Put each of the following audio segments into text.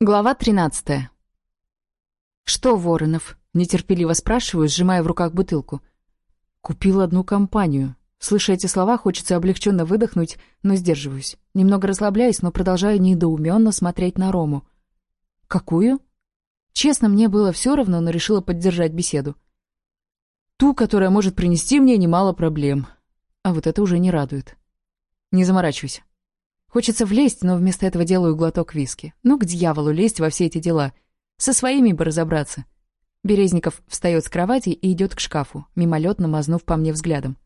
Глава 13. «Что, Воронов?» — нетерпеливо спрашиваю, сжимая в руках бутылку. «Купил одну компанию». Слыша эти слова, хочется облегченно выдохнуть, но сдерживаюсь. Немного расслабляюсь, но продолжаю недоуменно смотреть на Рому. «Какую?» Честно, мне было все равно, но решила поддержать беседу. «Ту, которая может принести мне немало проблем». А вот это уже не радует. «Не заморачивайся. Хочется влезть, но вместо этого делаю глоток виски. Ну, к дьяволу лезть во все эти дела. Со своими бы разобраться. Березников встает с кровати и идет к шкафу, мимолетно мазнув по мне взглядом.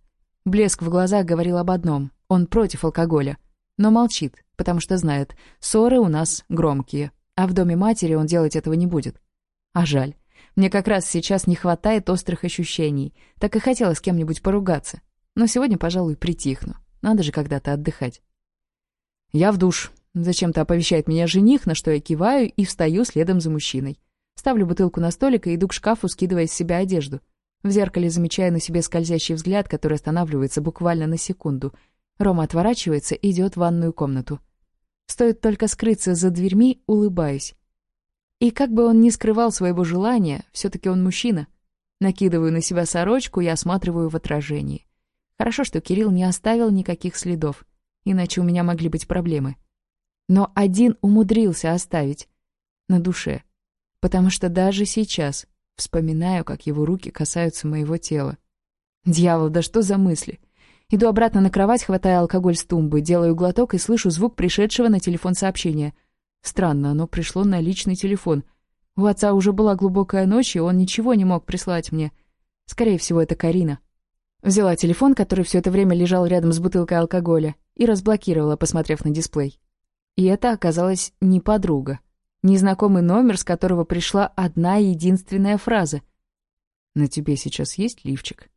Блеск в глазах говорил об одном. Он против алкоголя. Но молчит, потому что знает, ссоры у нас громкие. А в доме матери он делать этого не будет. А жаль. Мне как раз сейчас не хватает острых ощущений. Так и хотела с кем-нибудь поругаться. Но сегодня, пожалуй, притихну. Надо же когда-то отдыхать. «Я в душ». Зачем-то оповещает меня жених, на что я киваю и встаю следом за мужчиной. Ставлю бутылку на столик и иду к шкафу, скидывая с себя одежду. В зеркале замечаю на себе скользящий взгляд, который останавливается буквально на секунду. Рома отворачивается и идет в ванную комнату. Стоит только скрыться за дверьми, улыбаюсь. И как бы он ни скрывал своего желания, все-таки иначе у меня могли быть проблемы. Но один умудрился оставить на душе, потому что даже сейчас вспоминаю, как его руки касаются моего тела. Дьявол, да что за мысли? Иду обратно на кровать, хватая алкоголь с тумбы, делаю глоток и слышу звук пришедшего на телефон сообщения. Странно, оно пришло на личный телефон. У отца уже была глубокая ночь, и он ничего не мог прислать мне. Скорее всего, это Карина. Взяла телефон, который все это время лежал рядом с бутылкой алкоголя, и разблокировала, посмотрев на дисплей. И это оказалась не подруга. Незнакомый номер, с которого пришла одна единственная фраза. «На тебе сейчас есть лифчик?»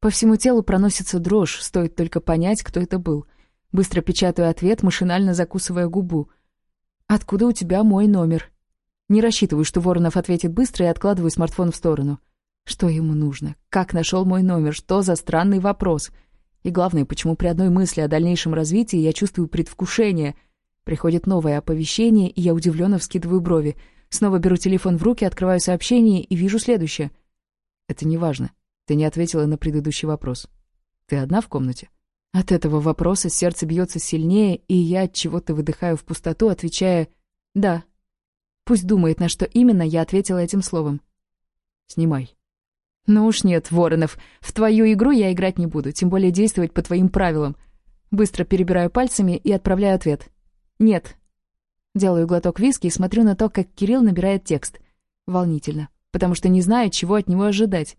По всему телу проносится дрожь, стоит только понять, кто это был. Быстро печатаю ответ, машинально закусывая губу. «Откуда у тебя мой номер?» Не рассчитываю, что Воронов ответит быстро и откладываю смартфон в сторону. Что ему нужно? Как нашел мой номер? Что за странный вопрос?» И главное, почему при одной мысли о дальнейшем развитии я чувствую предвкушение. Приходит новое оповещение, и я удивленно вскидываю брови. Снова беру телефон в руки, открываю сообщение и вижу следующее. «Это не важно. Ты не ответила на предыдущий вопрос. Ты одна в комнате?» От этого вопроса сердце бьется сильнее, и я от чего-то выдыхаю в пустоту, отвечая «да». Пусть думает, на что именно я ответила этим словом. «Снимай», «Ну уж нет, Воронов, в твою игру я играть не буду, тем более действовать по твоим правилам». Быстро перебираю пальцами и отправляю ответ. «Нет». Делаю глоток виски и смотрю на то, как Кирилл набирает текст. Волнительно, потому что не знаю, чего от него ожидать.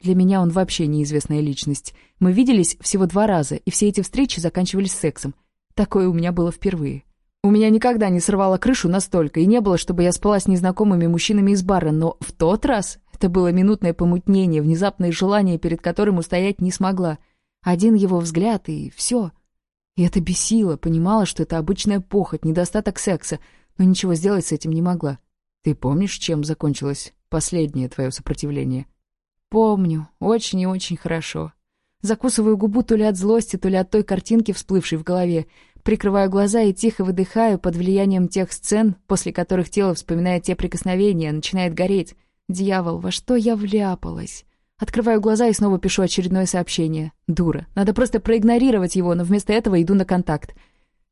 Для меня он вообще неизвестная личность. Мы виделись всего два раза, и все эти встречи заканчивались сексом. Такое у меня было впервые. У меня никогда не сорвало крышу настолько, и не было, чтобы я спала с незнакомыми мужчинами из бара, но в тот раз это было минутное помутнение, внезапное желание, перед которым устоять не смогла. Один его взгляд, и все. И это бесило, понимала, что это обычная похоть, недостаток секса, но ничего сделать с этим не могла. «Ты помнишь, чем закончилось последнее твое сопротивление?» «Помню. Очень и очень хорошо. Закусываю губу то ли от злости, то ли от той картинки, всплывшей в голове. Прикрываю глаза и тихо выдыхаю под влиянием тех сцен, после которых тело вспоминает те прикосновения, начинает гореть. Дьявол, во что я вляпалась? Открываю глаза и снова пишу очередное сообщение. Дура. Надо просто проигнорировать его, но вместо этого иду на контакт.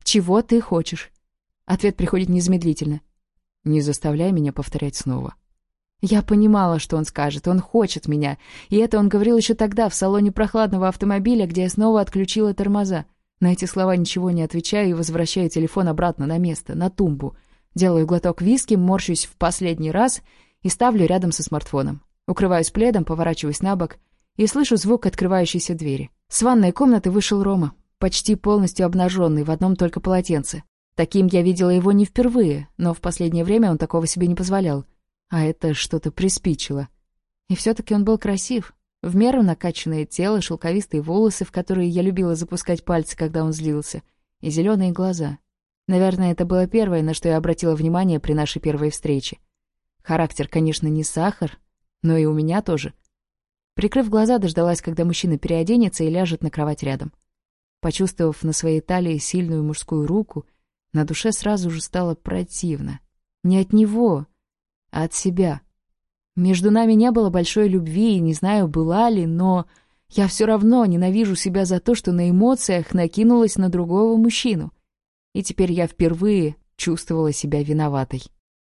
«Чего ты хочешь?» Ответ приходит незамедлительно. «Не заставляй меня повторять снова». Я понимала, что он скажет. Он хочет меня. И это он говорил еще тогда, в салоне прохладного автомобиля, где я снова отключила тормоза. На эти слова ничего не отвечаю и возвращаю телефон обратно на место, на тумбу. Делаю глоток виски, морщусь в последний раз — и ставлю рядом со смартфоном. Укрываюсь пледом, поворачиваюсь на бок и слышу звук открывающейся двери. С ванной комнаты вышел Рома, почти полностью обнаженный в одном только полотенце. Таким я видела его не впервые, но в последнее время он такого себе не позволял. А это что-то приспичило. И все-таки он был красив. В меру накачанное тело, шелковистые волосы, в которые я любила запускать пальцы, когда он злился, и зеленые глаза. Наверное, это было первое, на что я обратила внимание при нашей первой встрече. Характер, конечно, не сахар, но и у меня тоже. Прикрыв глаза, дождалась, когда мужчина переоденется и ляжет на кровать рядом. Почувствовав на своей талии сильную мужскую руку, на душе сразу же стало противно. Не от него, а от себя. Между нами не было большой любви, и не знаю, была ли, но я все равно ненавижу себя за то, что на эмоциях накинулась на другого мужчину. И теперь я впервые чувствовала себя виноватой.